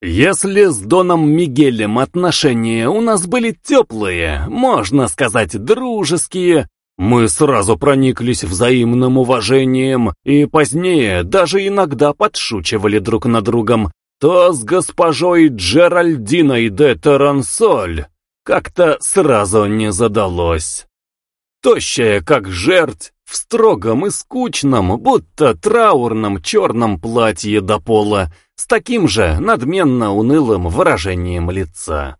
Если с Доном Мигелем отношения у нас были теплые, можно сказать, дружеские, мы сразу прониклись взаимным уважением и позднее даже иногда подшучивали друг над другом, то с госпожой Джеральдиной де Терансоль как-то сразу не задалось. Тощая, как жерть, в строгом и скучном, будто траурном черном платье до пола, с таким же надменно унылым выражением лица.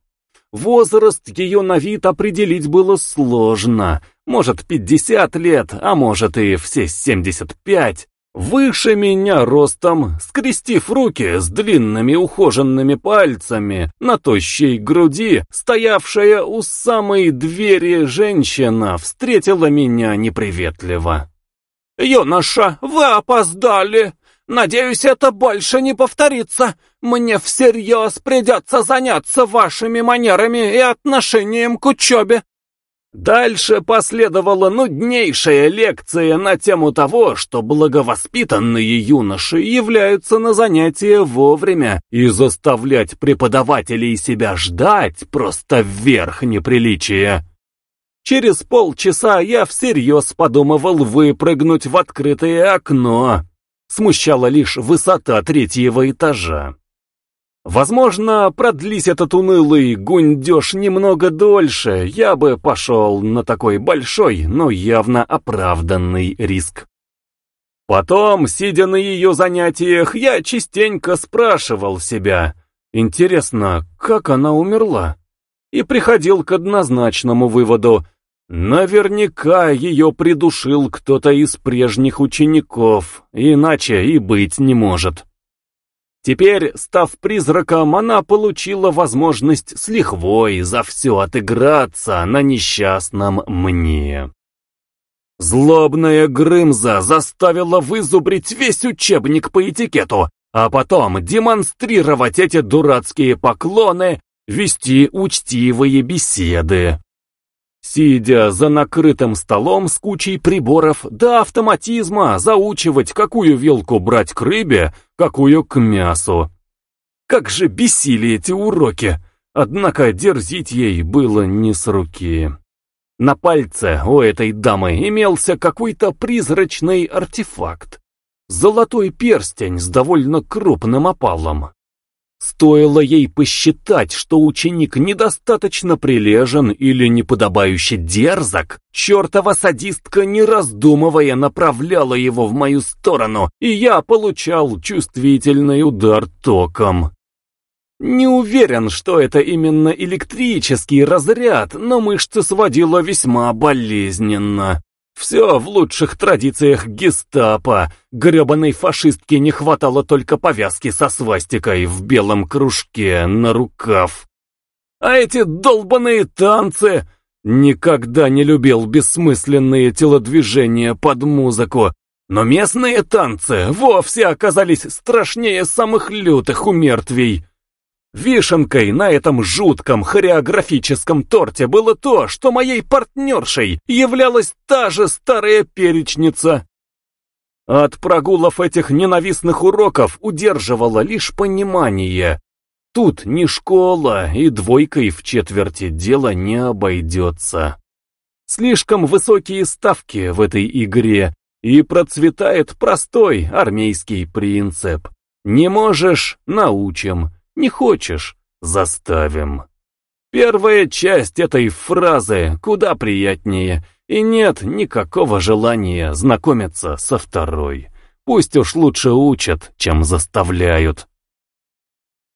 Возраст ее на вид определить было сложно, может, пятьдесят лет, а может и все семьдесят пять. Выше меня ростом, скрестив руки с длинными ухоженными пальцами, на тощей груди, стоявшая у самой двери женщина, встретила меня неприветливо. «Юноша, вы опоздали!» Надеюсь, это больше не повторится. Мне всерьез придется заняться вашими манерами и отношением к учебе. Дальше последовала нуднейшая лекция на тему того, что благовоспитанные юноши являются на занятия вовремя, и заставлять преподавателей себя ждать просто вверх неприличия. Через полчаса я всерьез подумывал выпрыгнуть в открытое окно, Смущала лишь высота третьего этажа. Возможно, продлись этот унылый гундеж немного дольше, я бы пошел на такой большой, но явно оправданный риск. Потом, сидя на ее занятиях, я частенько спрашивал себя, интересно, как она умерла? И приходил к однозначному выводу, Наверняка ее придушил кто-то из прежних учеников, иначе и быть не может. Теперь, став призраком, она получила возможность с лихвой за все отыграться на несчастном мне. Злобная Грымза заставила вызубрить весь учебник по этикету, а потом демонстрировать эти дурацкие поклоны, вести учтивые беседы. Сидя за накрытым столом с кучей приборов, до автоматизма заучивать, какую вилку брать к рыбе, какую к мясу. Как же бесили эти уроки, однако дерзить ей было не с руки. На пальце у этой дамы имелся какой-то призрачный артефакт. Золотой перстень с довольно крупным опалом. Стоило ей посчитать, что ученик недостаточно прилежен или неподобающе дерзок, чертова садистка, не раздумывая, направляла его в мою сторону, и я получал чувствительный удар током. Не уверен, что это именно электрический разряд, но мышцы сводила весьма болезненно. Все в лучших традициях гестапо. Гребаной фашистке не хватало только повязки со свастикой в белом кружке на рукав. А эти долбаные танцы... Никогда не любил бессмысленные телодвижения под музыку, но местные танцы вовсе оказались страшнее самых лютых умертвий. Вишенкой на этом жутком хореографическом торте было то, что моей партнершей являлась та же старая перечница. От прогулов этих ненавистных уроков удерживало лишь понимание. Тут не школа, и двойкой в четверти дело не обойдется. Слишком высокие ставки в этой игре, и процветает простой армейский принцип. Не можешь — научим. Не хочешь — заставим. Первая часть этой фразы куда приятнее, и нет никакого желания знакомиться со второй. Пусть уж лучше учат, чем заставляют.